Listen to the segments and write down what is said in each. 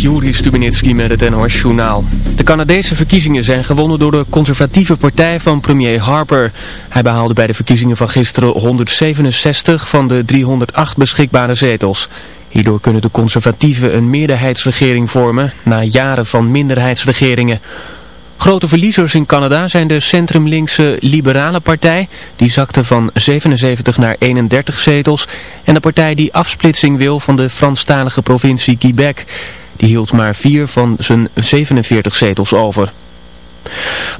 Juri Stubenitski met het NOS-journaal. De Canadese verkiezingen zijn gewonnen door de conservatieve partij van premier Harper. Hij behaalde bij de verkiezingen van gisteren 167 van de 308 beschikbare zetels. Hierdoor kunnen de conservatieven een meerderheidsregering vormen na jaren van minderheidsregeringen. Grote verliezers in Canada zijn de centrumlinkse Liberale Partij, die zakte van 77 naar 31 zetels, en de partij die afsplitsing wil van de Franstalige provincie Quebec. Die hield maar vier van zijn 47 zetels over.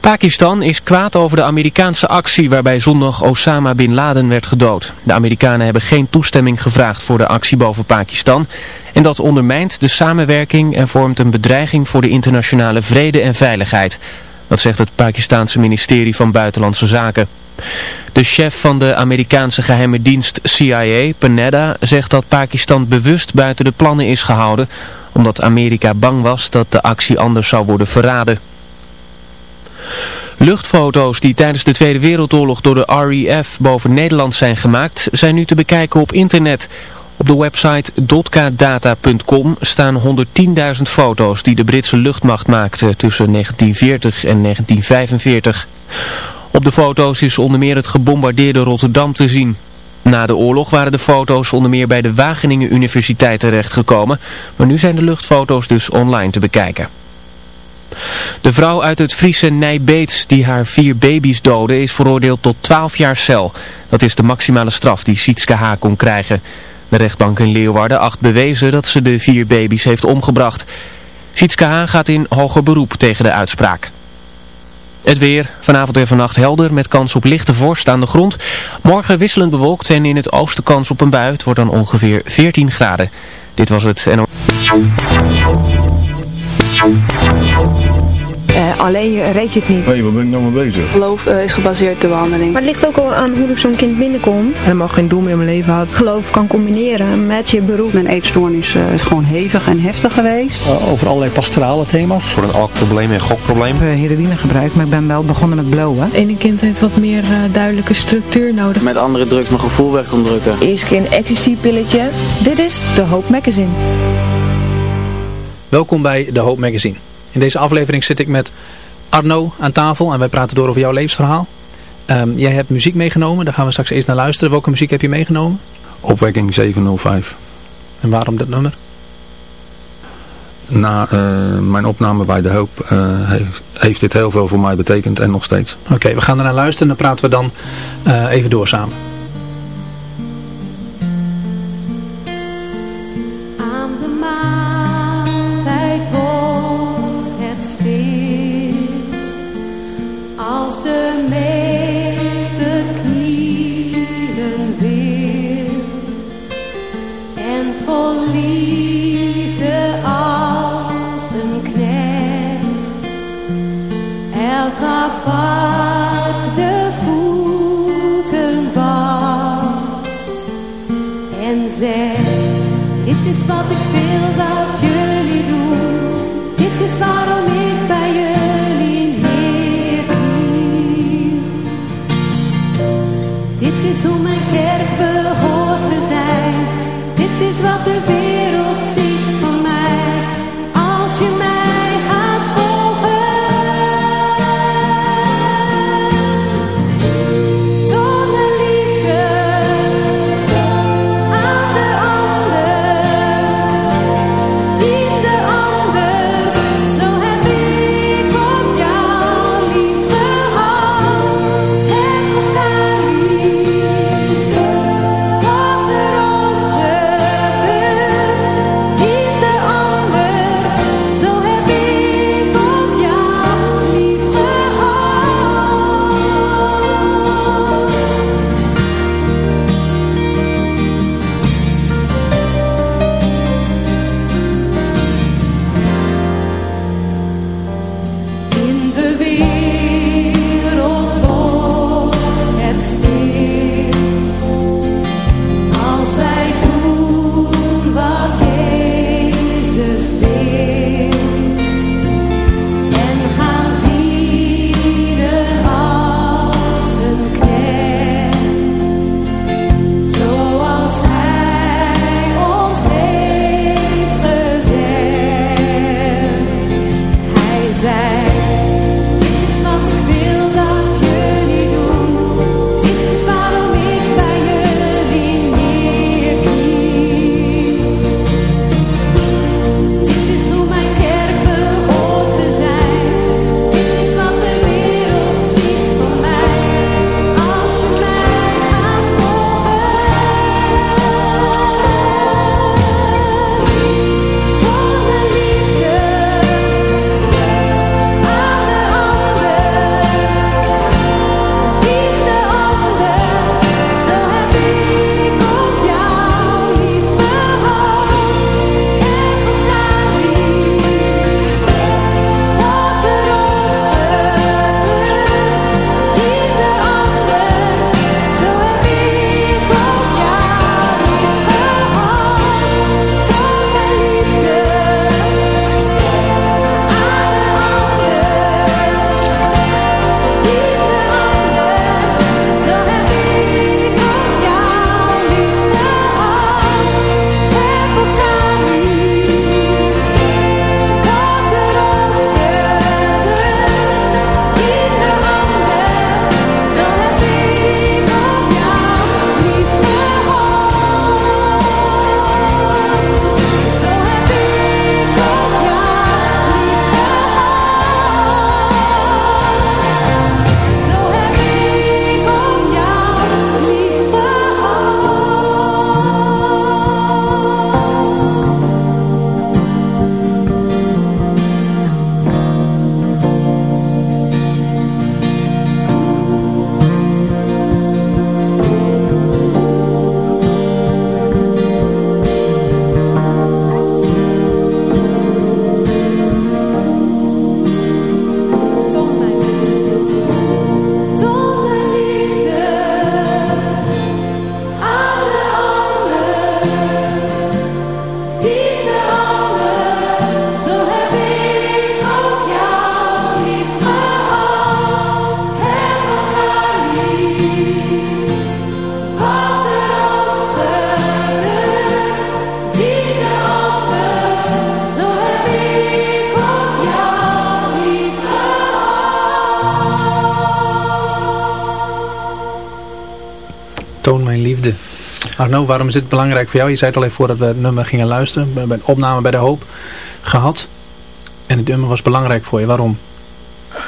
Pakistan is kwaad over de Amerikaanse actie waarbij zondag Osama Bin Laden werd gedood. De Amerikanen hebben geen toestemming gevraagd voor de actie boven Pakistan. En dat ondermijnt de samenwerking en vormt een bedreiging voor de internationale vrede en veiligheid. Dat zegt het Pakistanse ministerie van Buitenlandse Zaken. De chef van de Amerikaanse geheime dienst CIA, Panetta, zegt dat Pakistan bewust buiten de plannen is gehouden omdat Amerika bang was dat de actie anders zou worden verraden. Luchtfoto's die tijdens de Tweede Wereldoorlog door de RAF boven Nederland zijn gemaakt, zijn nu te bekijken op internet. Op de website dotkadata.com staan 110.000 foto's die de Britse luchtmacht maakte tussen 1940 en 1945. Op de foto's is onder meer het gebombardeerde Rotterdam te zien. Na de oorlog waren de foto's onder meer bij de Wageningen Universiteit terechtgekomen, maar nu zijn de luchtfoto's dus online te bekijken. De vrouw uit het Friese Nijbeets die haar vier baby's doodde is veroordeeld tot 12 jaar cel. Dat is de maximale straf die Sietske H. kon krijgen. De rechtbank in Leeuwarden acht bewezen dat ze de vier baby's heeft omgebracht. Sietske H. gaat in hoger beroep tegen de uitspraak. Het weer, vanavond en vannacht helder met kans op lichte vorst aan de grond. Morgen wisselend bewolkt en in het oosten kans op een bui. Het wordt dan ongeveer 14 graden. Dit was het NO. Uh, alleen reed je het niet. Hé, hey, waar ben ik nou mee bezig? Geloof uh, is gebaseerd op de behandeling. Maar het ligt ook al aan hoe zo'n kind binnenkomt. Helemaal geen doel meer in mijn leven had. Geloof kan combineren met je beroep. Mijn eetstoornis uh, is gewoon hevig en heftig geweest. over allerlei pastorale thema's. Voor een alkprobleem en gokprobleem. Ik heb heroïne gebruikt, maar ik ben wel begonnen met blowen. Ene kind heeft wat meer duidelijke structuur nodig. Met andere drugs mijn gevoel weg kon drukken. Eerst keer een ecstasy-pilletje. Dit is de Hoop Magazine. Welkom bij de Hoop Magazine. In deze aflevering zit ik met Arno aan tafel en wij praten door over jouw levensverhaal. Um, jij hebt muziek meegenomen, daar gaan we straks eens naar luisteren. Welke muziek heb je meegenomen? Opwekking 705. En waarom dat nummer? Na uh, mijn opname bij De Hoop uh, heeft, heeft, dit heel veel voor mij betekend en nog steeds. Oké, okay, we gaan er naar luisteren en dan praten we dan uh, even door samen. Is wat ik wil dat jullie doen, dit is waarom Arno, waarom is dit belangrijk voor jou? Je zei het al even voordat we het nummer gingen luisteren. Bij een opname bij De Hoop gehad. En het nummer was belangrijk voor je. Waarom?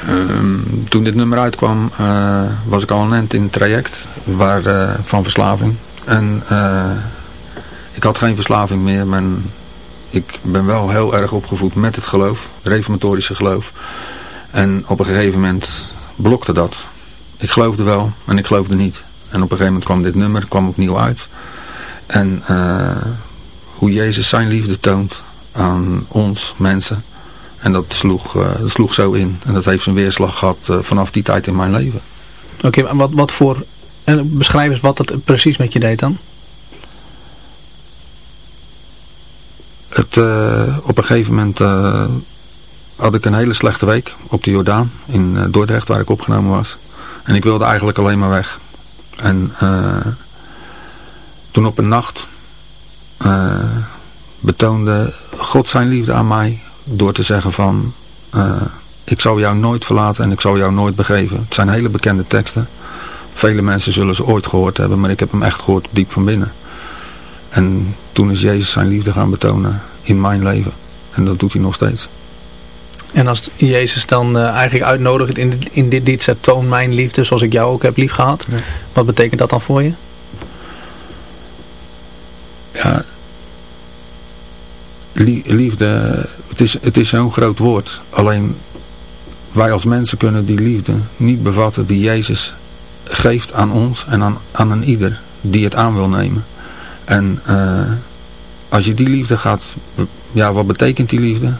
Ehm, toen dit nummer uitkwam uh, was ik al een end in het traject waar, uh, van verslaving. En uh, ik had geen verslaving meer, maar ik ben wel heel erg opgevoed met het geloof, reformatorische geloof. En op een gegeven moment blokte dat. Ik geloofde wel en ik geloofde niet. En op een gegeven moment kwam dit nummer kwam opnieuw uit. En hoe Jezus zijn liefde toont aan ons mensen en dat sloeg, uh, dat sloeg zo in. En dat heeft zijn weerslag gehad uh, vanaf die tijd in mijn leven. Oké, okay, wat, wat voor... En beschrijf eens wat het precies met je deed dan. Het, op een gegeven moment had ik een hele slechte week op de Jordaan. In Dordrecht waar ik opgenomen was. En ik wilde eigenlijk alleen maar weg. En toen op een nacht betoonde God zijn liefde aan mij door te zeggen van... Uh, ik zal jou nooit verlaten en ik zal jou nooit begeven. Het zijn hele bekende teksten. Vele mensen zullen ze ooit gehoord hebben, maar ik heb hem echt gehoord diep van binnen. En toen is Jezus zijn liefde gaan betonen in mijn leven. En dat doet hij nog steeds. En als Jezus dan uh, eigenlijk uitnodigt in dit, in dit lied, toon mijn liefde zoals ik jou ook heb lief gehad. Ja. Wat betekent dat dan voor je? Ja, liefde, het is, het is zo'n groot woord. Alleen wij als mensen kunnen die liefde niet bevatten die Jezus geeft aan ons en aan, aan een ieder die het aan wil nemen. En uh, als je die liefde gaat, ja wat betekent die liefde?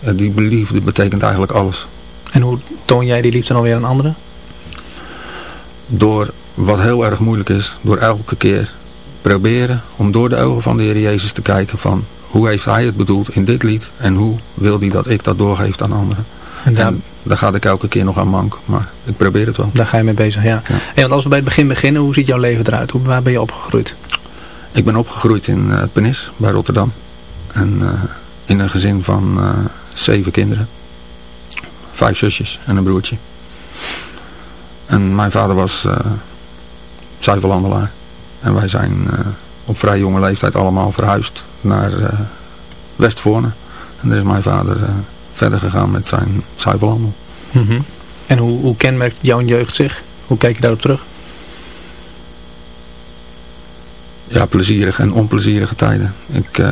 Die liefde betekent eigenlijk alles. En hoe toon jij die liefde dan weer aan anderen? Door, wat heel erg moeilijk is, door elke keer proberen om door de ogen van de Heer Jezus te kijken van hoe heeft hij het bedoeld in dit lied en hoe wil hij dat ik dat doorgeef aan anderen. En, daar, en daar ga ik elke keer nog aan mank, maar ik probeer het wel. Daar ga je mee bezig, ja. ja. Hey, want als we bij het begin beginnen, hoe ziet jouw leven eruit? Hoe, waar ben je opgegroeid? Ik ben opgegroeid in uh, Penis, bij Rotterdam. En uh, in een gezin van uh, zeven kinderen. Vijf zusjes en een broertje. En mijn vader was uh, zuivelhandelaar. En wij zijn op vrij jonge leeftijd allemaal verhuisd naar uh, Westvoorne. En daar is mijn vader uh, verder gegaan met zijn zuivelhandel. Mm -hmm. En hoe, hoe kenmerkt jouw jeugd zich? Hoe kijk je daarop terug? Ja, plezierige en onplezierige tijden. Ik,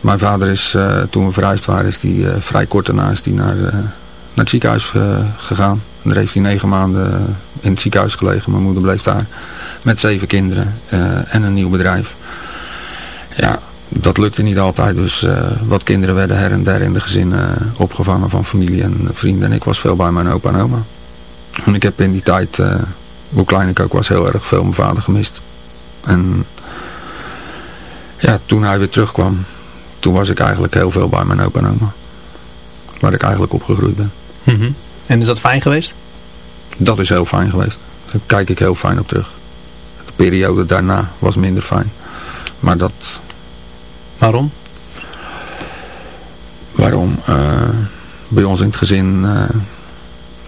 mijn vader is, toen we verhuisd waren, is die, vrij kort daarna is die naar, naar het ziekenhuis gegaan. En daar heeft hij negen maanden in het ziekenhuis gelegen. Mijn moeder bleef daar met zeven kinderen en een nieuw bedrijf. Ja, dat lukte niet altijd. Dus wat kinderen werden her en der in de gezinnen opgevangen van familie en vrienden. En ik was veel bij mijn opa en oma. En ik heb in die tijd, hoe klein ik ook was, heel erg veel mijn vader gemist. En ja, toen hij weer terugkwam, toen was ik eigenlijk heel veel bij mijn opa en oma. Waar ik eigenlijk opgegroeid ben. Mm -hmm. En is dat fijn geweest? Dat is heel fijn geweest. Daar kijk ik heel fijn op terug. De periode daarna was minder fijn. Maar dat Waarom? Waarom? Uh, bij ons in het gezin, uh,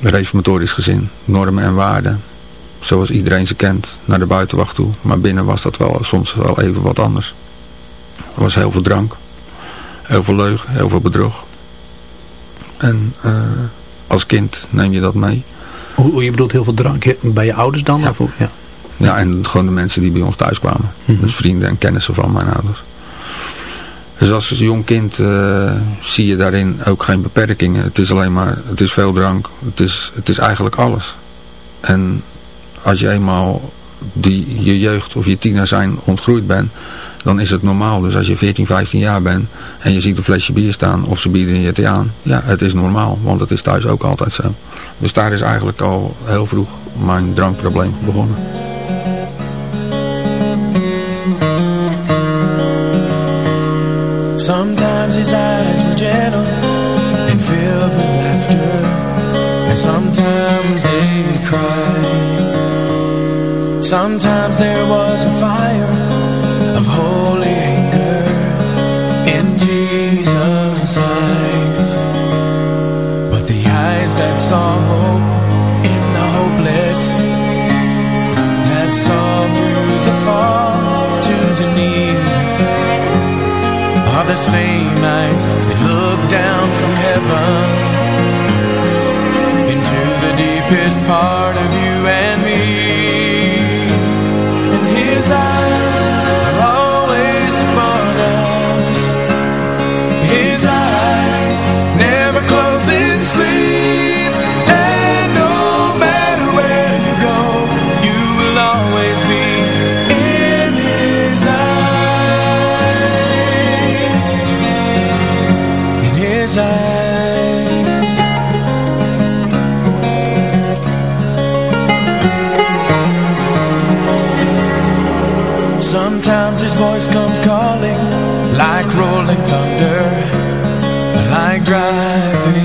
reformatorisch gezin, normen en waarden. Zoals iedereen ze kent, naar de buitenwacht toe. Maar binnen was dat wel soms wel even wat anders. Er was heel veel drank. Heel veel leugen, heel veel bedrog. En uh, als kind neem je dat mee. Hoe, je bedoelt heel veel drank? Bij je ouders dan? Ja. Of, ja. ja, en gewoon de mensen die bij ons thuis kwamen. Mm -hmm. Dus vrienden en kennissen van mijn ouders. Dus als jong kind uh, zie je daarin ook geen beperkingen. Het is alleen maar, het is veel drank. Het is, het is eigenlijk alles. En als je eenmaal die, je jeugd of je tiener zijn ontgroeid bent, dan is het normaal. Dus als je 14, 15 jaar bent en je ziet een flesje bier staan of ze bieden je het aan. Ja, het is normaal, want het is thuis ook altijd zo. Dus daar is eigenlijk al heel vroeg mijn drankprobleem begonnen. Sometimes his eyes were gentle and filled with laughter And sometimes they cried Sometimes there was a fire of holy anger in Jesus' eyes. But the eyes that saw hope in the hopeless, that saw through the fall to the knee, are the same eyes that look down from heaven into the deepest part. thunder like driving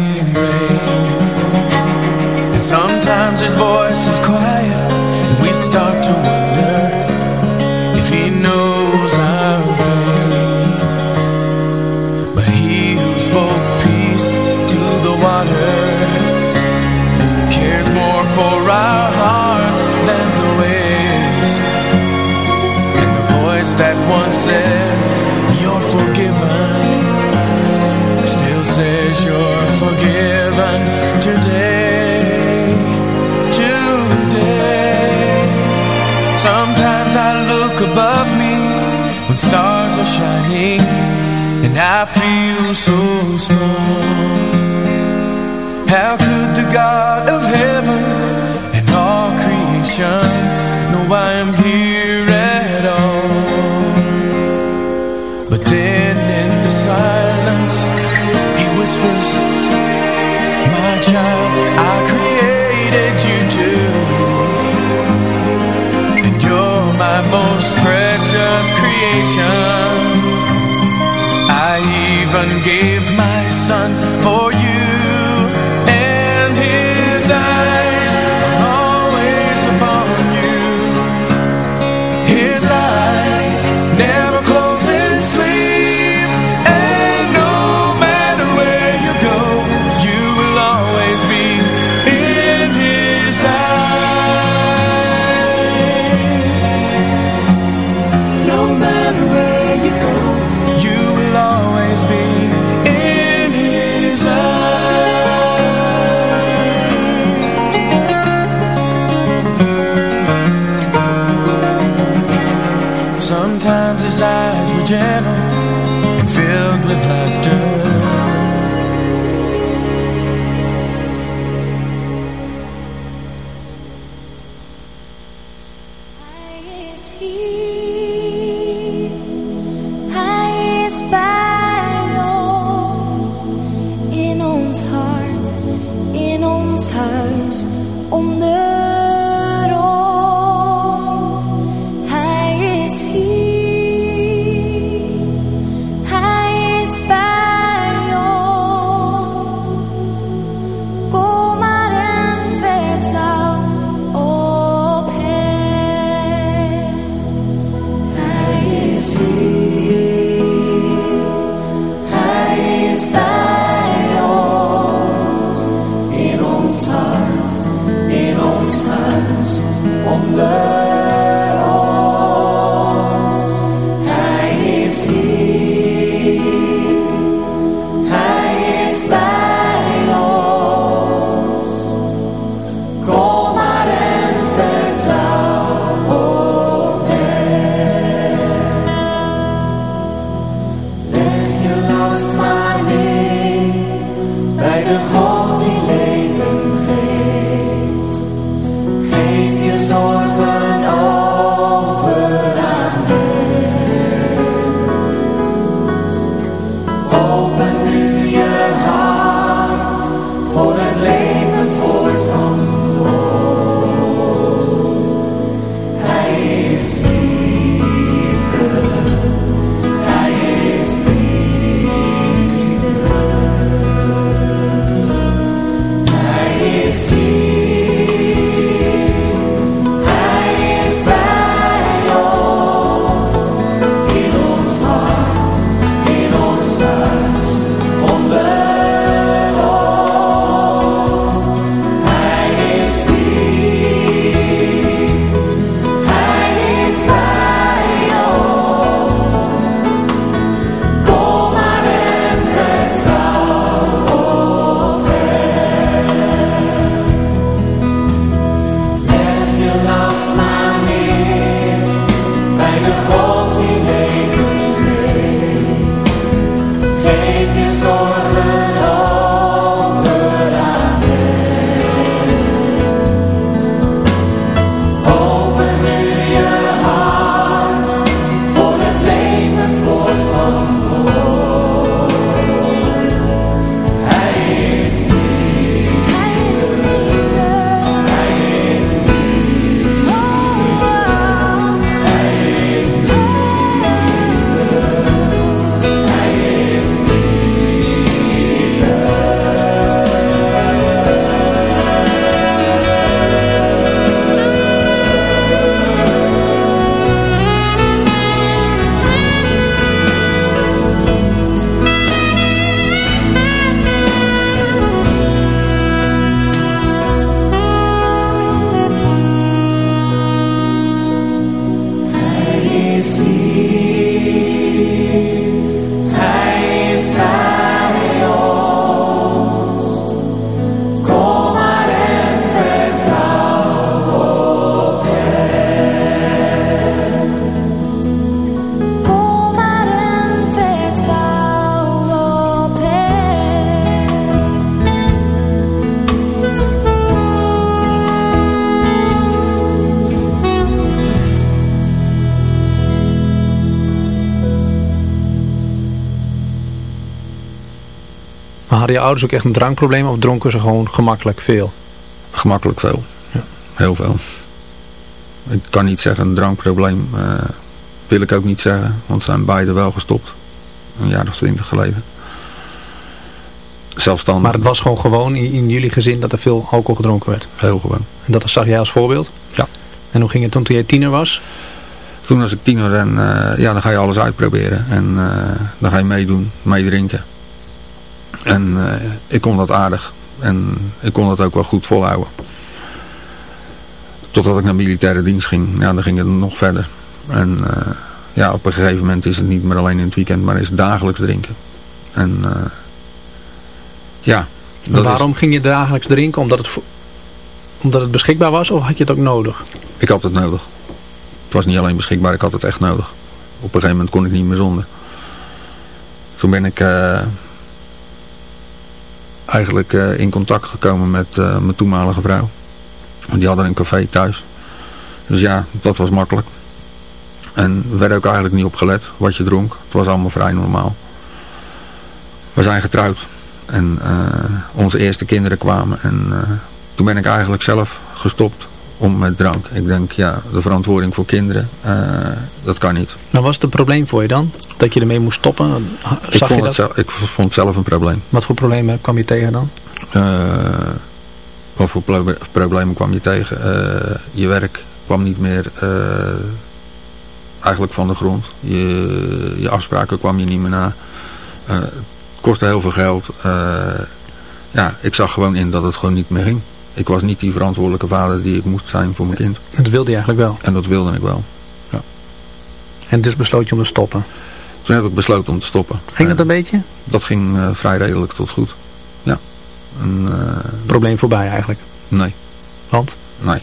so small. How could the God of heaven And all creation. Know I am here je ouders ook echt een drankprobleem of dronken ze gewoon gemakkelijk veel? Gemakkelijk veel. Ja. Heel veel. Ik kan niet zeggen een drankprobleem. Uh, wil ik ook niet zeggen. Want ze zijn beide wel gestopt. Een jaar of twintig geleden. Zelfstandig. Maar het was gewoon gewoon in, in, jullie gezin dat er veel alcohol gedronken werd? Heel gewoon. En dat zag jij als voorbeeld? Ja. En hoe ging het toen, toen jij tiener was? Toen was ik tiener en uh, ja, dan ga je alles uitproberen. En uh, dan ga je meedoen, meedrinken. En uh, ik kon dat aardig. En ik kon dat ook wel goed volhouden. Totdat ik naar militaire dienst ging. Ja, dan ging het nog verder. En ja, op een gegeven moment is het niet meer alleen in het weekend, maar is het dagelijks drinken. En ja. waarom ging je dagelijks drinken? Omdat het, omdat het beschikbaar was of had je het ook nodig? Ik had het nodig. Het was niet alleen beschikbaar, ik had het echt nodig. Op een gegeven moment kon ik niet meer zonder. Toen ben ik eigenlijk uh, in contact gekomen met uh, mijn toenmalige vrouw. Die hadden een café thuis. Dus ja, dat was makkelijk. En er werd ook eigenlijk niet op gelet wat je dronk. Het was allemaal vrij normaal. We zijn getrouwd. En onze eerste kinderen kwamen. En toen ben ik eigenlijk zelf gestopt om met drank. Ik denk, ja, de verantwoording voor kinderen, uh, dat kan niet. Maar was het een probleem voor je dan? Dat je ermee moest stoppen? Zag ik, vond je dat? Het zelf, ik vond het zelf een probleem. Wat voor problemen kwam je tegen dan? Uh, wat voor problemen kwam je tegen? Uh, je werk kwam niet meer eigenlijk van de grond. Je, je afspraken kwam je niet meer na. het kostte heel veel geld. ja, ik zag gewoon in dat het gewoon niet meer ging ik was niet die verantwoordelijke vader die ik moest zijn voor mijn kind. En dat wilde je eigenlijk wel? En dat wilde ik wel, ja. En dus besloot je om te stoppen? Toen heb ik besloten om te stoppen. Ging dat een beetje? Dat ging uh, vrij redelijk tot goed, ja. En, uh, Probleem voorbij eigenlijk? Nee. Want? Nee.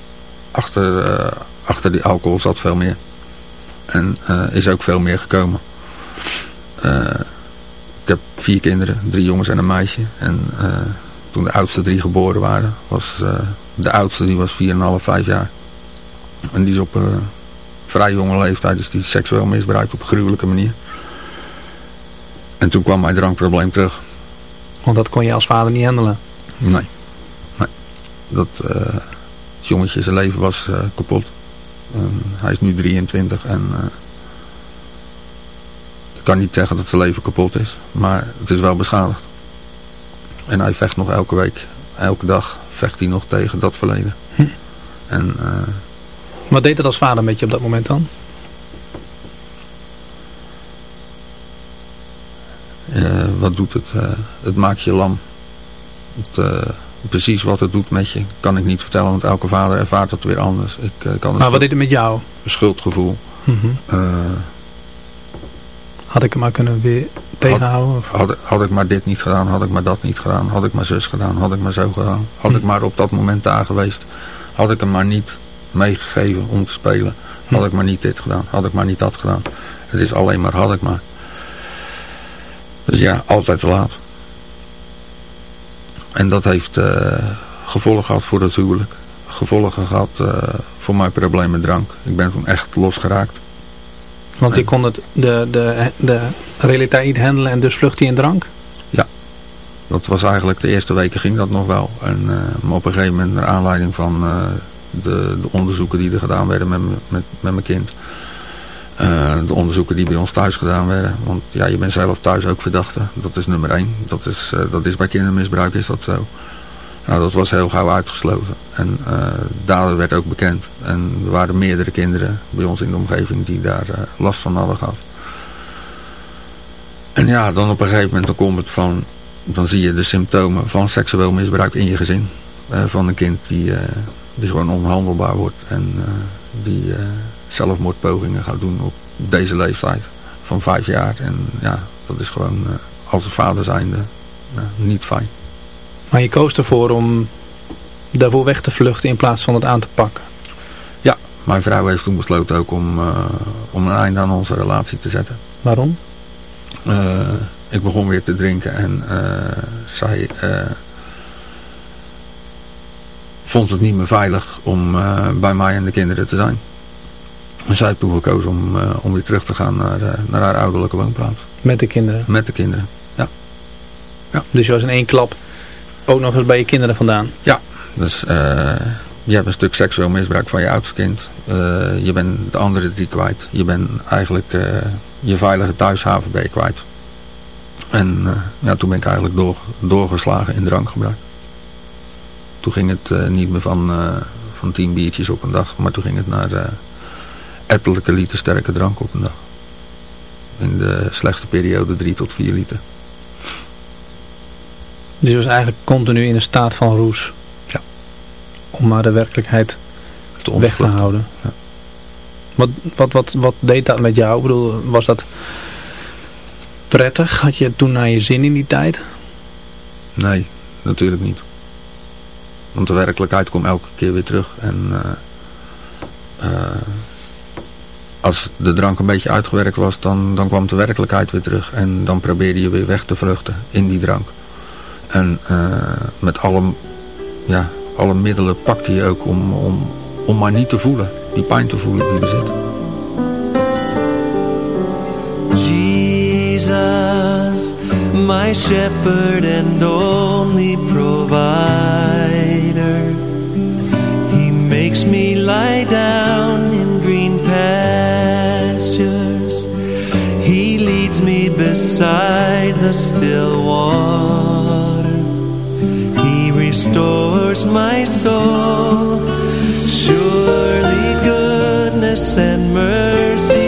Achter, uh, achter die alcohol zat veel meer. En is ook veel meer gekomen. ik heb vier kinderen, drie jongens en een meisje. En toen de oudste drie geboren waren, was uh, de oudste die was 4,5, 5 jaar. En die is op uh, vrij jonge leeftijd, dus die seksueel misbruikt op een gruwelijke manier. En toen kwam mijn drankprobleem terug. Want dat kon je als vader niet handelen? Nee. nee. Dat uh, jongetje, zijn leven was kapot. hij is nu 23 en ik kan niet zeggen dat zijn leven kapot is. Maar het is wel beschadigd. En hij vecht nog elke week, elke dag vecht hij nog tegen dat verleden. Hm. En, uh, Wat deed het als vader met je op dat moment dan? Uh, wat doet het? Uh, het maakt je lam. Het, precies wat het doet met je kan ik niet vertellen, want elke vader ervaart dat weer anders. Ik, kan maar wat deed het met jou? Een schuldgevoel. -hmm. Had ik hem maar kunnen weer tegenhouden? Had, had, had, ik maar dit niet gedaan, had ik maar dat niet gedaan, had ik maar zus gedaan, had ik maar zo gedaan. Had hm. ik maar op dat moment daar geweest, had ik hem maar niet meegegeven om te spelen. Had hm. ik maar niet dit gedaan, had ik maar niet dat gedaan. Het is alleen maar had ik maar. Dus ja, altijd te laat. En dat heeft uh, gevolgen gehad voor het huwelijk. Gevolgen gehad uh, voor mijn probleem met drank. Ik ben toen echt losgeraakt. Want je kon het, de, de, de realiteit niet handelen en dus vlucht hij in drank? Ja, dat was eigenlijk de eerste weken ging dat nog wel. En, uh, maar op een gegeven moment, naar aanleiding van uh, de, de, onderzoeken die er gedaan werden met, met, met mijn kind. Uh, de onderzoeken die bij ons thuis gedaan werden. Want ja, je bent zelf thuis ook verdachte. Dat is nummer één. Dat is, dat is bij kindermisbruik is dat zo. Nou, dat was heel gauw uitgesloten. En uh, werd ook bekend. En er waren meerdere kinderen bij ons in de omgeving die daar uh, last van hadden gehad. En ja, dan op een gegeven moment dan komt het van... Dan zie je de symptomen van seksueel misbruik in je gezin. Uh, van een kind die, die gewoon onhandelbaar wordt. En die zelfmoordpogingen gaat doen op deze leeftijd. Van vijf jaar. En ja, dat is gewoon als vader zijnde niet fijn. Maar je koos ervoor om daarvoor weg te vluchten in plaats van het aan te pakken. Ja, mijn vrouw heeft toen besloten ook om, uh, om een einde aan onze relatie te zetten. Waarom? Uh, ik begon weer te drinken en uh, zij vond het niet meer veilig om bij mij en de kinderen te zijn. En zij heeft toen gekozen om, om weer terug te gaan naar, naar haar ouderlijke woonplaats. Met de kinderen? Met de kinderen. Ja. Dus je was in één klap ook nog eens bij je kinderen vandaan? Ja, dus uh, je hebt een stuk seksueel misbruik van je oudste kind. Uh, je bent de andere drie kwijt. Je bent eigenlijk uh, je veilige thuishaven ben je kwijt. En ja, toen ben ik eigenlijk door, doorgeslagen in drankgebruik. Toen ging het niet meer van, van tien biertjes op een dag, maar toen ging het naar ettelijke liter sterke drank op een dag. In de slechtste periode drie tot vier liter. Dus je was eigenlijk continu in een staat van roes. Ja. Om maar de werkelijkheid te weg te houden. Ja. Wat, wat, wat, wat deed dat met jou? Ik bedoel, was dat prettig? Had je toen naar je zin in die tijd? Nee, natuurlijk niet. Want de werkelijkheid komt elke keer weer terug. En uh, uh, als de drank een beetje uitgewerkt was, dan, dan kwam de werkelijkheid weer terug. En dan probeerde je weer weg te vluchten in die drank. En uh, met alle, ja, alle middelen pakte je ook om, om, om maar niet te voelen. Die pijn te voelen die er zit. Jesus, my shepherd and only provider. He makes me lie down in green pastures. He leads me beside the still water restores my soul. Surely goodness and mercy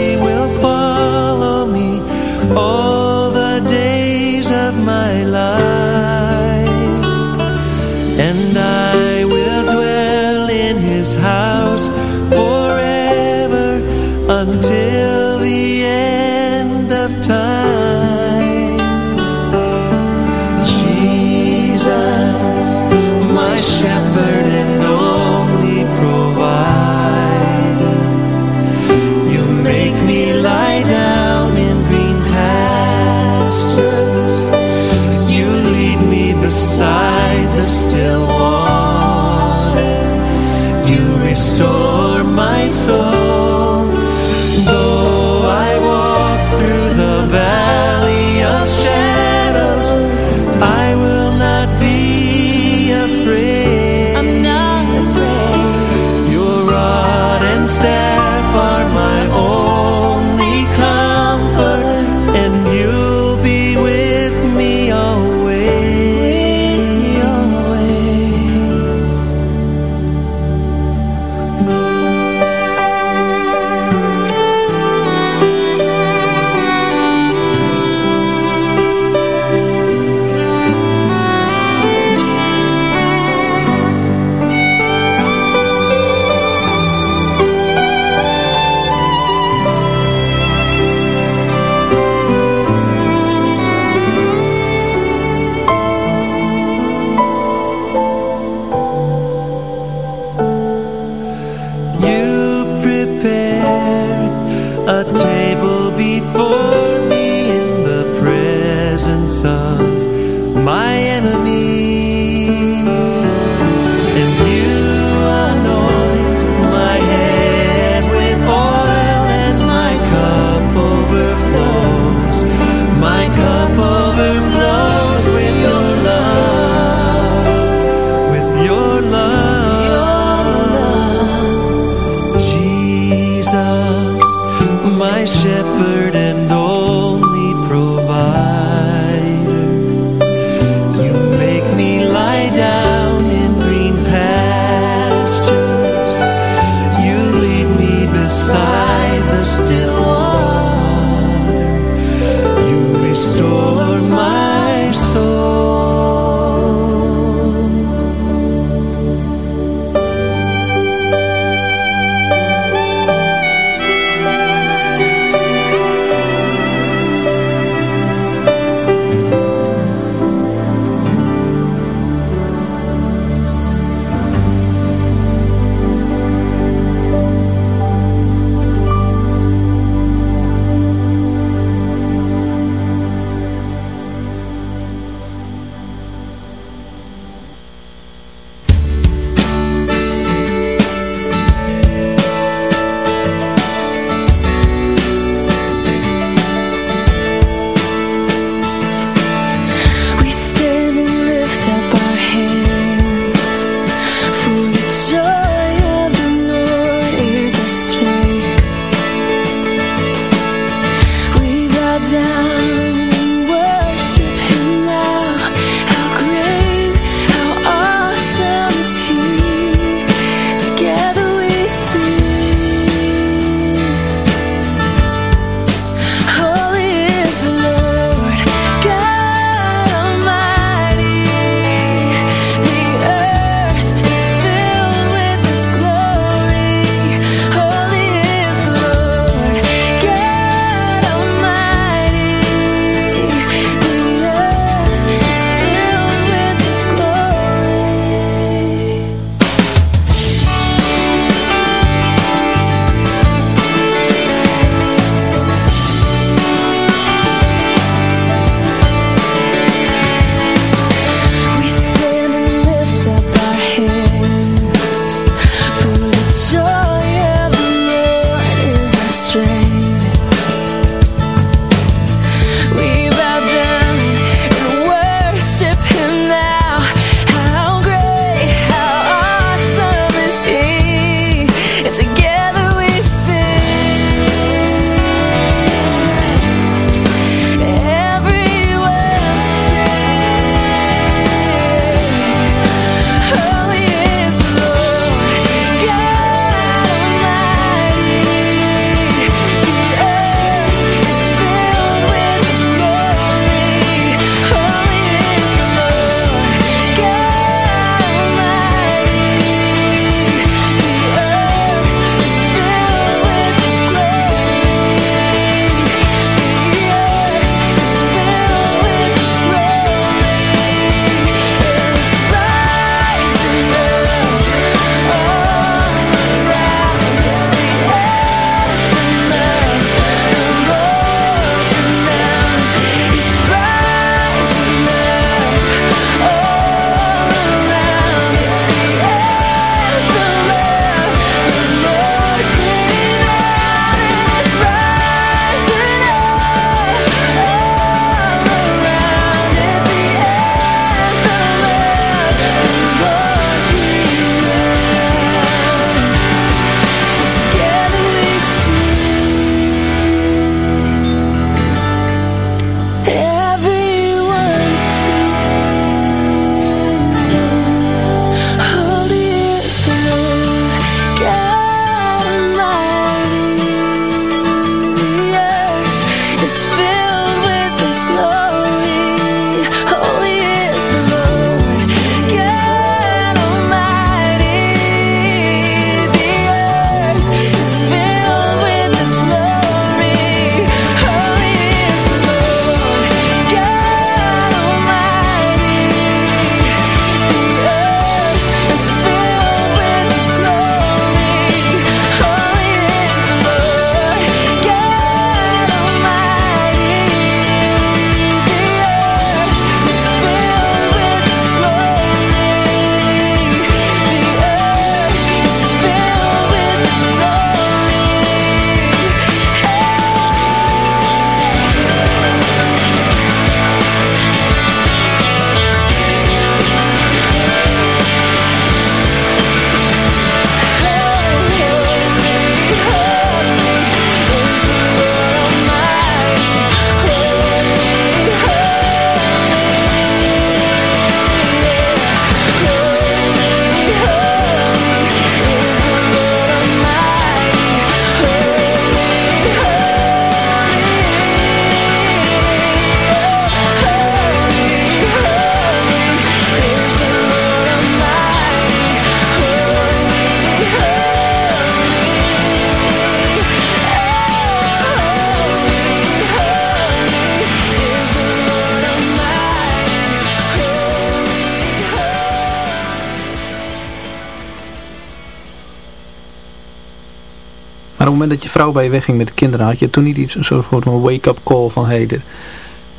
moment dat je vrouw bij je wegging met de kinderen, had je toen niet iets, een soort van wake-up call van, hé, hey, dit,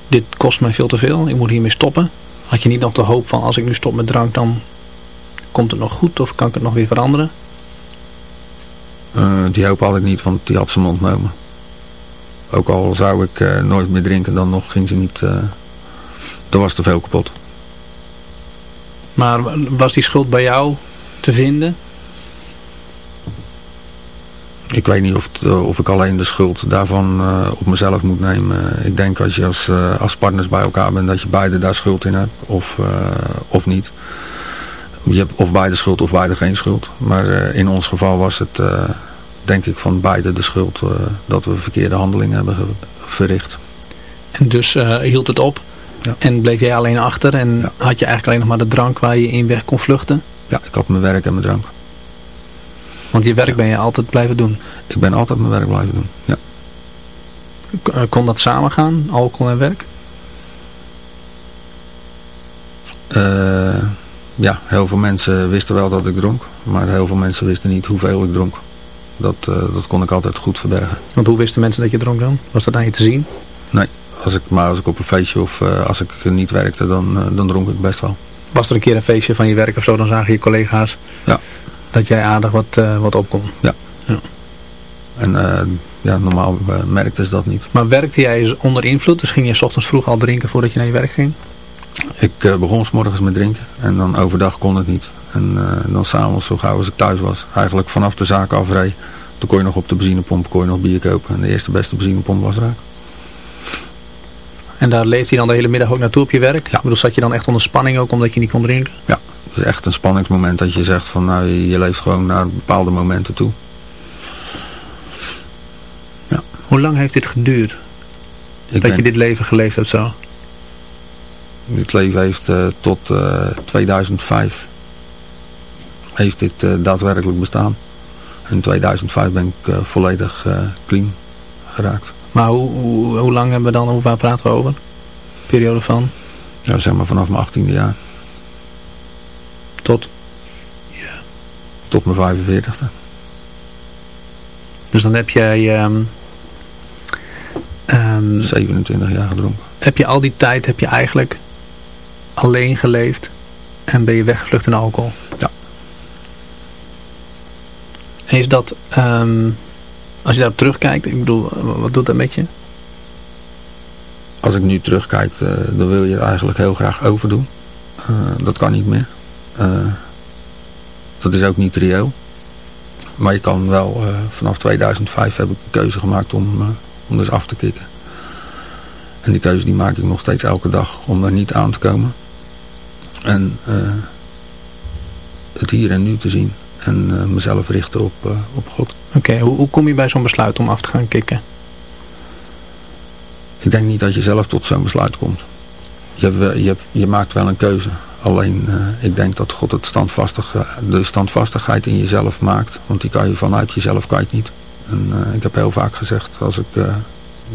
dit kost mij veel te veel, ik moet hiermee stoppen. Had je niet nog de hoop van, als ik nu stop met drank, dan komt het nog goed of kan ik het nog weer veranderen? Uh, die hoop had ik niet, want die had ze me ontnomen. Ook al zou ik uh, nooit meer drinken, dan nog ging ze niet... Uh, er was te veel kapot. Maar was die schuld bij jou te vinden? Ik weet niet of, het, of ik alleen de schuld daarvan uh, op mezelf moet nemen. Ik denk als je als, uh, als partners bij elkaar bent dat je beide daar schuld in hebt. Of, uh, of niet. Je hebt of beide schuld of beide geen schuld. Maar in ons geval was het denk ik van beide de schuld dat we verkeerde handelingen hebben verricht. En dus hield het op? Ja. En bleef jij alleen achter en ja. had je eigenlijk alleen nog maar de drank waar je in weg kon vluchten? Ja, ik had mijn werk en mijn drank. Want je werk ben je altijd blijven doen? Ik ben altijd mijn werk blijven doen, ja. Kon dat samengaan, alcohol en werk? Uh, ja, heel veel mensen wisten wel dat ik dronk. Maar heel veel mensen wisten niet hoeveel ik dronk. Dat, uh, dat kon ik altijd goed verbergen. Want hoe wisten mensen dat je dronk dan? Was dat aan je te zien? Nee, als ik, maar als ik op een feestje of uh, als ik niet werkte, dan, dan dronk ik best wel. Was er een keer een feestje van je werk of zo, dan zagen je collega's ja. Dat jij aardig wat, uh, wat opkom? Ja. ja. En ja, normaal merkte ze dat niet. Maar werkte jij onder invloed? Dus ging je s ochtends vroeg al drinken voordat je naar je werk ging? Ik begon s morgens met drinken en dan overdag kon het niet. En dan s'avonds, zo gauw als ik thuis was, eigenlijk vanaf de zaak afreed. Toen kon je nog op de benzinepomp kon je nog bier kopen. En de eerste beste benzinepomp was raak. En daar leeft hij dan de hele middag ook naartoe op je werk? Ja. Ik bedoel, zat je dan echt onder spanning ook omdat je niet kon drinken? Ja, is echt een spanningsmoment dat je zegt van nou, je leeft gewoon naar bepaalde momenten toe. Ja. Hoe lang heeft dit geduurd? Ik dat ben, je dit leven geleefd hebt zo? Dit leven heeft uh, tot uh, 2005 heeft dit uh, daadwerkelijk bestaan. In 2005 ben ik volledig clean geraakt. Maar hoe, hoe, hoe, lang hebben we dan, waar praten we over? Periode van? Ja, zeg maar vanaf mijn 18e jaar. Tot? Ja. Tot mijn 45e. Dus dan heb jij... Um, um, 27 jaar gedronken. Heb je al die tijd, heb je eigenlijk alleen geleefd en ben je weggevlucht in alcohol? Ja. En is dat... Um, als je daarop terugkijkt, ik bedoel, wat doet dat met je? Als ik nu terugkijk, uh, dan wil je het eigenlijk heel graag overdoen. Uh, dat kan niet meer. Uh, dat is ook niet reëel. Maar je kan wel, vanaf 2005 heb ik een keuze gemaakt om, om dus af te kicken. En die keuze die maak ik nog steeds elke dag om er niet aan te komen. En het hier en nu te zien. En mezelf richten op, op God. Oké, okay, hoe, hoe, kom je bij zo'n besluit om af te gaan kicken? Ik denk niet dat je zelf tot zo'n besluit komt. Je, hebt, je, hebt, je, maakt wel een keuze. Alleen, uh, ik denk dat God het de standvastigheid in jezelf maakt. Want die kan je vanuit jezelf kan niet. En uh, ik heb heel vaak gezegd, als ik uh,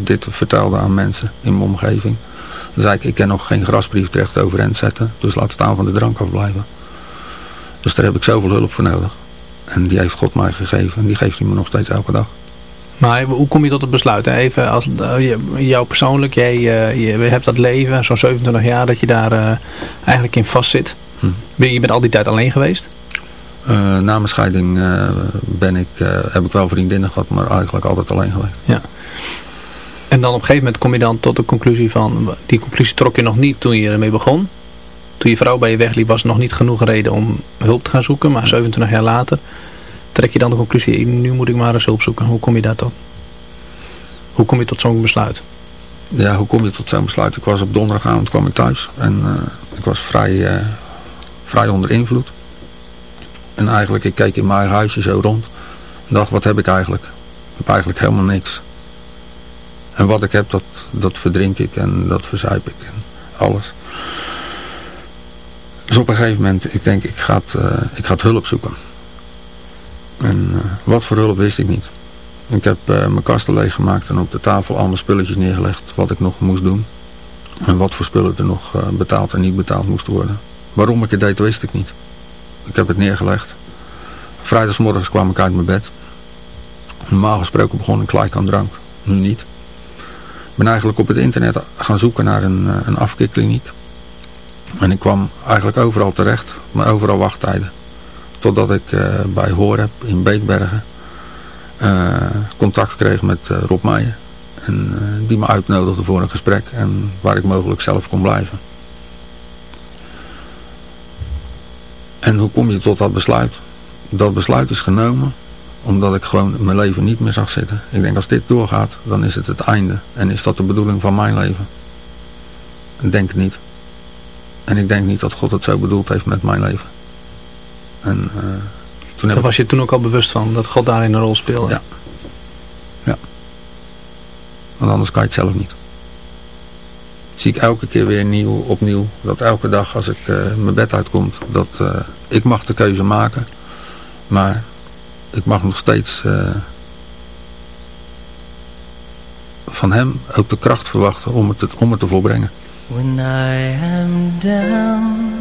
dit vertelde aan mensen in mijn omgeving. Dan zei ik, ik kan nog geen grasbrief terecht overeind zetten. Dus laat staan van de drank afblijven. Dus daar heb ik zoveel hulp voor nodig. En die heeft God mij gegeven. En die geeft hij me nog steeds elke dag. Maar hoe kom je tot het besluit? Even als jou persoonlijk, jij uh, je hebt dat leven, zo'n 27 jaar, dat je daar uh, eigenlijk in vast zit. Hm. Ben je bent al die tijd alleen geweest? Uh, na mijn scheiding ben ik, heb ik wel vriendinnen gehad, maar eigenlijk altijd alleen geweest. Ja. En dan op een gegeven moment kom je dan tot de conclusie van, die conclusie trok je nog niet toen je ermee begon. Toen je vrouw bij je wegliep was nog niet genoeg reden om hulp te gaan zoeken, maar 27 jaar later trek je dan de conclusie, nu moet ik maar eens hulp zoeken. Hoe kom je daar tot? Hoe kom je tot zo'n besluit? Ja, hoe kom je tot zo'n besluit? Ik was op donderdagavond kwam ik thuis en uh, ik was vrij, uh, vrij onder invloed. En eigenlijk, ik keek in mijn huisje zo rond en dacht, wat heb ik eigenlijk? Ik heb eigenlijk helemaal niks. En wat ik heb, dat, dat verdrink ik en dat verzuip ik en alles. Dus op een gegeven moment, ik denk, ik ga, het, uh, ik ga hulp zoeken. En uh, wat voor hulp wist ik niet. Ik heb uh, mijn kasten leeggemaakt en op de tafel allemaal spulletjes neergelegd wat ik nog moest doen. En wat voor spullen er nog uh, betaald en niet betaald moesten worden. Waarom ik het deed wist ik niet. Ik heb het neergelegd. Vrijdagsmorgens kwam ik uit mijn bed. Normaal gesproken begon ik gelijk aan drank. Nu niet. Ik ben eigenlijk op het internet gaan zoeken naar een, eh, een afkikkliniek. En ik kwam eigenlijk overal terecht, maar overal wachttijden. Totdat ik uh, bij Horeb in Beekbergen uh, contact kreeg met uh, Rob Meijer. En die me uitnodigde voor een gesprek en waar ik mogelijk zelf kon blijven. En hoe kom je tot dat besluit? Dat besluit is genomen omdat ik gewoon mijn leven niet meer zag zitten. Ik denk als dit doorgaat, dan is het het einde. En is dat de bedoeling van mijn leven? Ik denk niet. En ik denk niet dat God het zo bedoeld heeft met mijn leven. En, uh, toen Daar was je toen ook al bewust van, dat God daarin een rol speelde? Ja. Ja. Want anders kan je het zelf niet. Zie ik elke keer weer nieuw, opnieuw, dat elke dag als ik uh, mijn bed uitkom, dat uh, ik mag de keuze maken. Maar ik mag nog steeds uh, van hem ook de kracht verwachten om het, om het te volbrengen. When I am down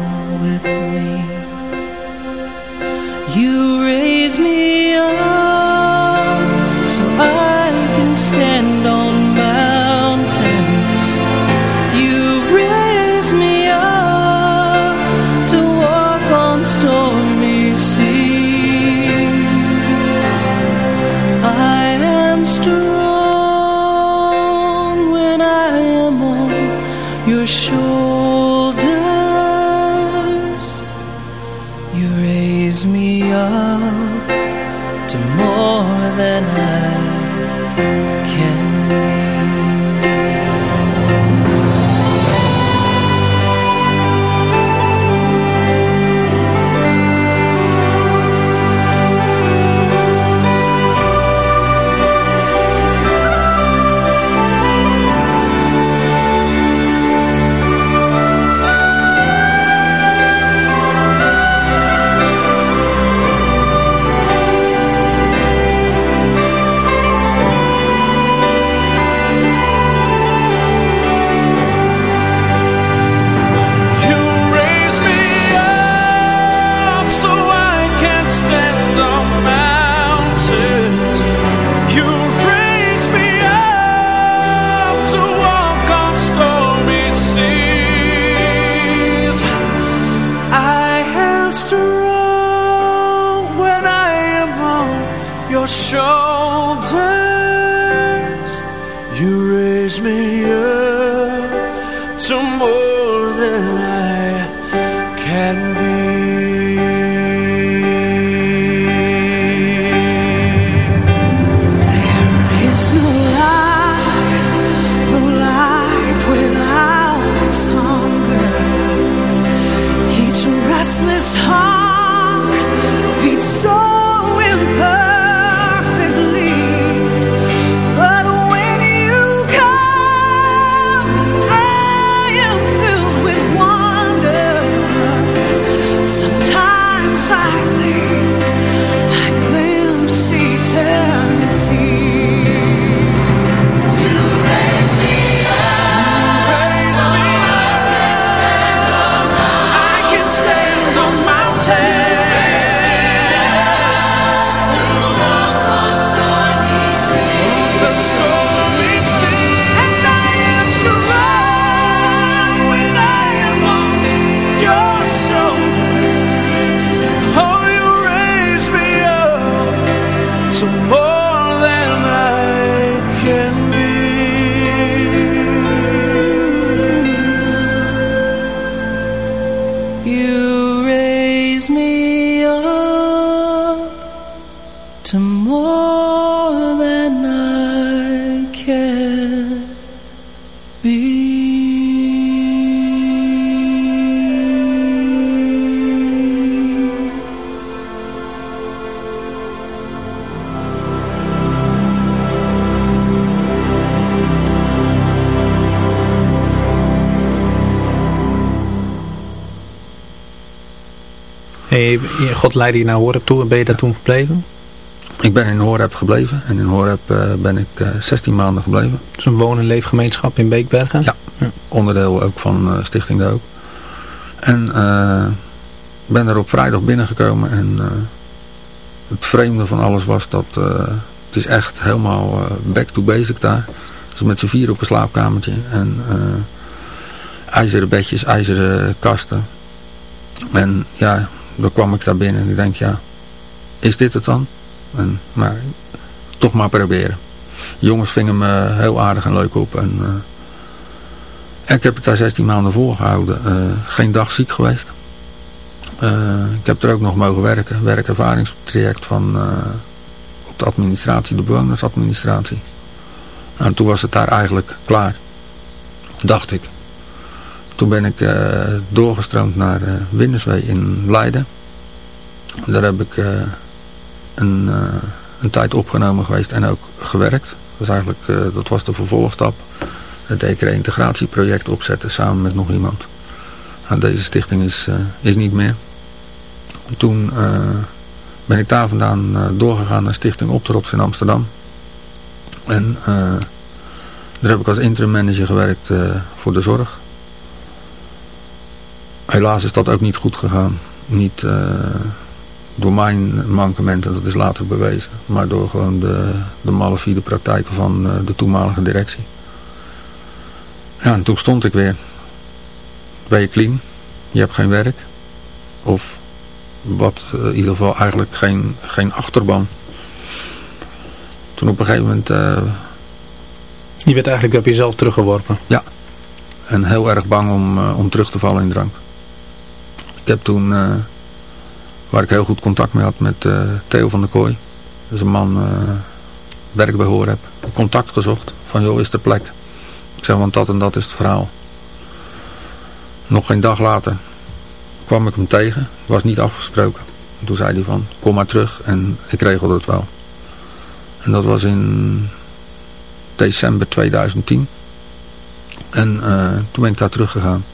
raise me up to more than I can. You God leidde je naar Horeb toe en ben je daar toen gebleven? Ik ben in Horeb gebleven en in Horeb uh, ben ik uh, 16 maanden gebleven. Dus een woon- en leefgemeenschap in Beekbergen? Ja, ja. onderdeel ook van uh, Stichting de Hoop. En ben er op vrijdag binnengekomen en het vreemde van alles was dat het is echt helemaal back to basic daar. Dus met z'n vier op een slaapkamertje en ijzeren bedjes, ijzeren kasten. En ja, dan kwam ik daar binnen en ik denk ja, is dit het dan? En, maar toch maar proberen. Jongens vingen me heel aardig en leuk op. En, uh, ik heb het daar 16 maanden volgehouden. Uh, geen dag ziek geweest. Uh, ik heb er ook nog mogen werken. Werkervaringstraject van op de administratie, de bewonersadministratie. En toen was het daar eigenlijk klaar. Dacht ik. Toen ben ik doorgestroomd naar Winderswee in Leiden. Daar heb ik een, uh, een tijd opgenomen geweest en ook gewerkt. Dus eigenlijk, dat was de vervolgstap. Het ECRE-integratieproject opzetten samen met nog iemand. Nou, deze stichting is, is niet meer. Toen ben ik daar vandaan doorgegaan naar Stichting Optrots in Amsterdam. En daar heb ik als interim manager gewerkt voor de zorg. Helaas is dat ook niet goed gegaan. Niet door mijn mankementen, dat is later bewezen. Maar door gewoon de, de malafide praktijken van uh, de toenmalige directie. Ja, en toen stond ik weer. Ben je clean? Je hebt geen werk? Of wat uh, in ieder geval eigenlijk geen, geen achterban. Toen op een gegeven moment... Je werd eigenlijk op jezelf teruggeworpen? Ja. En heel erg bang om, om terug te vallen in drank. Ik heb toen Waar ik heel goed contact mee had met uh, Theo van der Kooi. Dat is een man, uh, werk bij heb. Contact gezocht. Van joh, is er plek? Ik zeg, want dat en dat is het verhaal. Nog geen dag later kwam ik hem tegen. Was niet afgesproken. En toen zei hij van, kom maar terug en ik regelde het wel. En dat was in december 2010. En toen ben ik daar teruggegaan.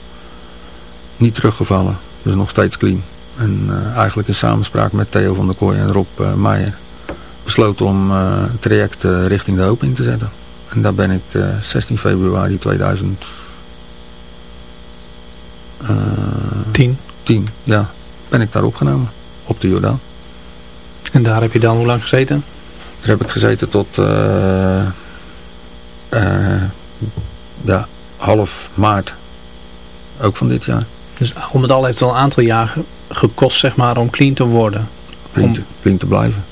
Niet teruggevallen. Dus nog steeds clean. En uh, eigenlijk in samenspraak met Theo van der Kooi en Rob uh, Meijer besloten om uh, het traject richting de hoop in te zetten. En daar ben ik 16 februari 2010. 10. 10, ja. Ben ik daar opgenomen. Op de Jordaan. En daar heb je dan hoe lang gezeten? Daar heb ik gezeten tot ja, half maart. Ook van dit jaar. Dus om het al heeft het al een aantal jaar gekost zeg maar, om clean te worden. Clean, te, clean te blijven.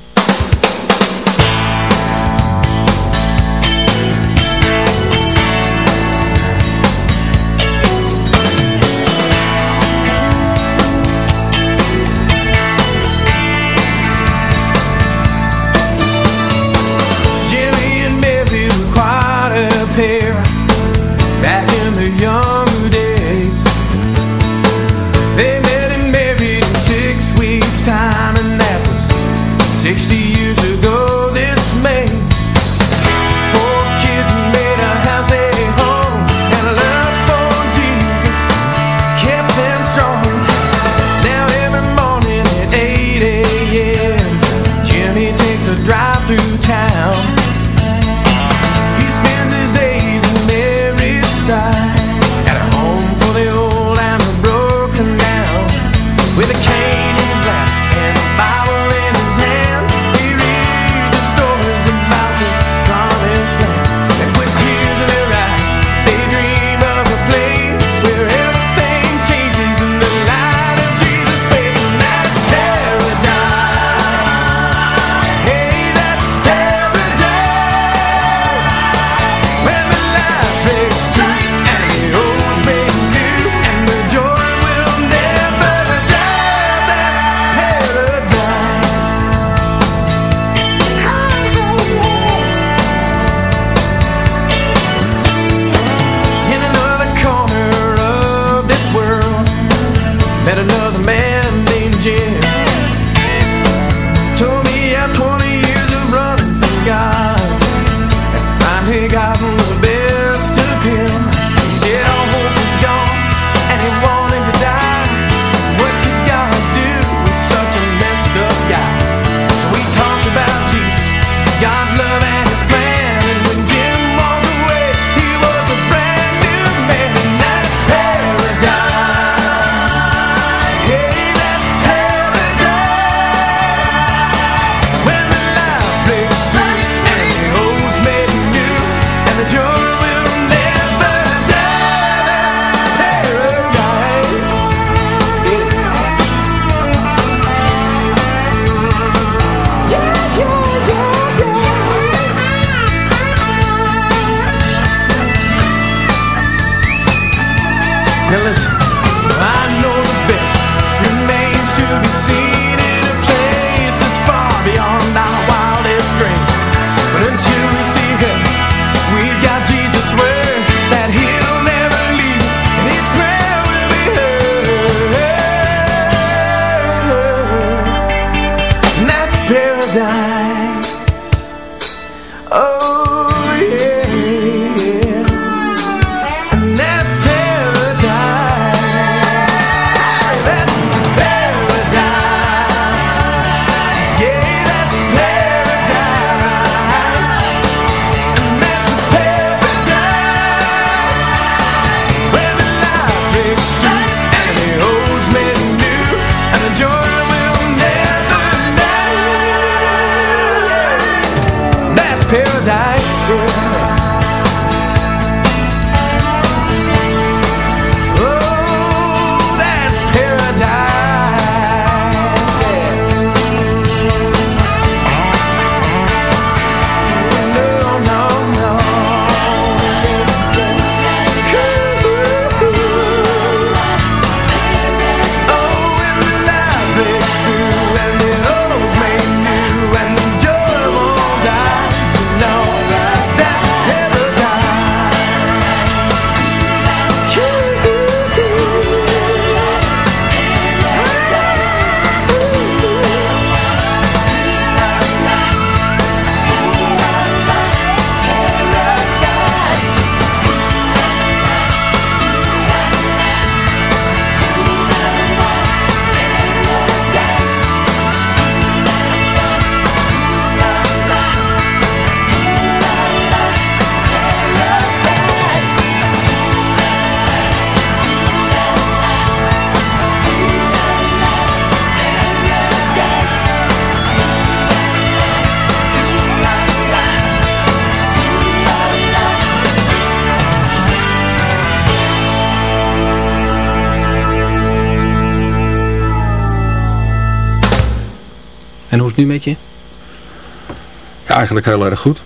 Eigenlijk heel erg goed.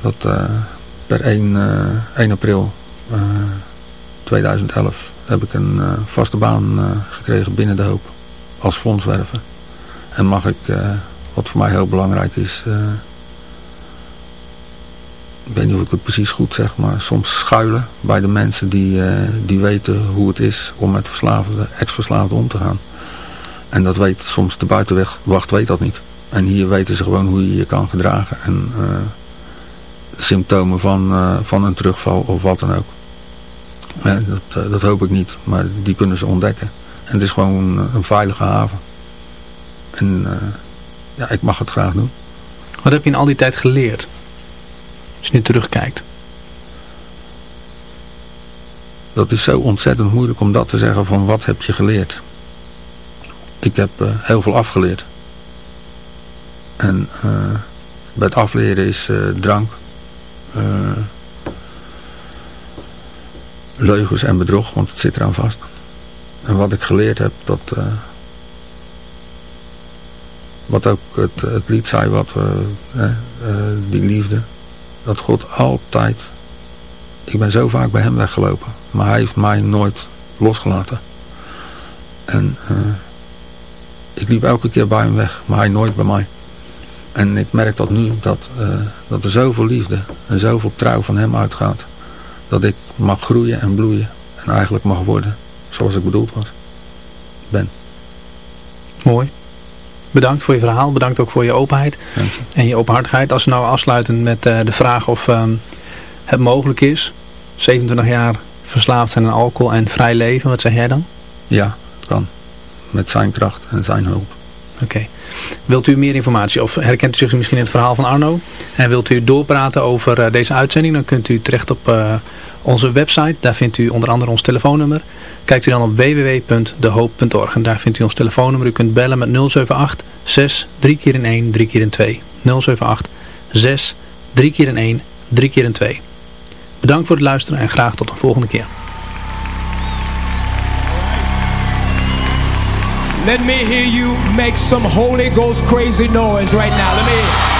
Dat uh, per 1, uh, 1 april uh, eh, 2011 heb ik een vaste baan gekregen binnen de hoop als fondswerver. En mag ik, wat voor mij heel belangrijk is, ik weet niet of ik het precies goed zeg, maar soms schuilen bij de mensen die, die weten hoe het is om met verslaafden, ex-verslaafden om te gaan. En dat weet soms de buitenwacht weet dat niet. En hier weten ze gewoon hoe je je kan gedragen. En uh, symptomen van, uh, van een terugval of wat dan ook. Uh, dat, dat hoop ik niet. Maar die kunnen ze ontdekken. En het is gewoon een, een veilige haven. En ja, ik mag het graag doen. Wat heb je in al die tijd geleerd? Als je nu terugkijkt. Dat is zo ontzettend moeilijk om dat te zeggen van wat heb je geleerd. Ik heb heel veel afgeleerd. En uh, bij het afleren is uh, drank, uh, leugens en bedrog, want het zit eraan vast. En wat ik geleerd heb, dat... wat ook het, het lied zei, wat we, die liefde, dat God altijd... Ik ben zo vaak bij hem weggelopen, maar hij heeft mij nooit losgelaten. En ik liep elke keer bij hem weg, maar hij nooit bij mij. En ik merk dat nu, dat, uh, dat er zoveel liefde en zoveel trouw van hem uitgaat. Dat ik mag groeien en bloeien. En eigenlijk mag worden zoals ik bedoeld was. Ben. Mooi. Bedankt voor je verhaal. Bedankt ook voor je openheid. Je. En je openhartigheid. Als we nou afsluiten met uh, de vraag of um, het mogelijk is. 27 jaar verslaafd zijn aan alcohol en vrij leven. Wat zeg jij dan? Ja, het kan. Met zijn kracht en zijn hulp. Oké. Wilt u meer informatie of herkent u zich misschien in het verhaal van Arno? En wilt u doorpraten over uh, deze uitzending? Dan kunt u terecht op uh, onze website. Daar vindt u onder andere ons telefoonnummer. Kijkt u dan op www.dehoop.org en daar vindt u ons telefoonnummer. U kunt bellen met 078 6 3 keer in 1 3 keer in 2. 078 6 3 keer in 1 3 keer in 2. Bedankt voor het luisteren en graag tot een volgende keer. Let me hear you make some Holy Ghost crazy noise right now. Let me hear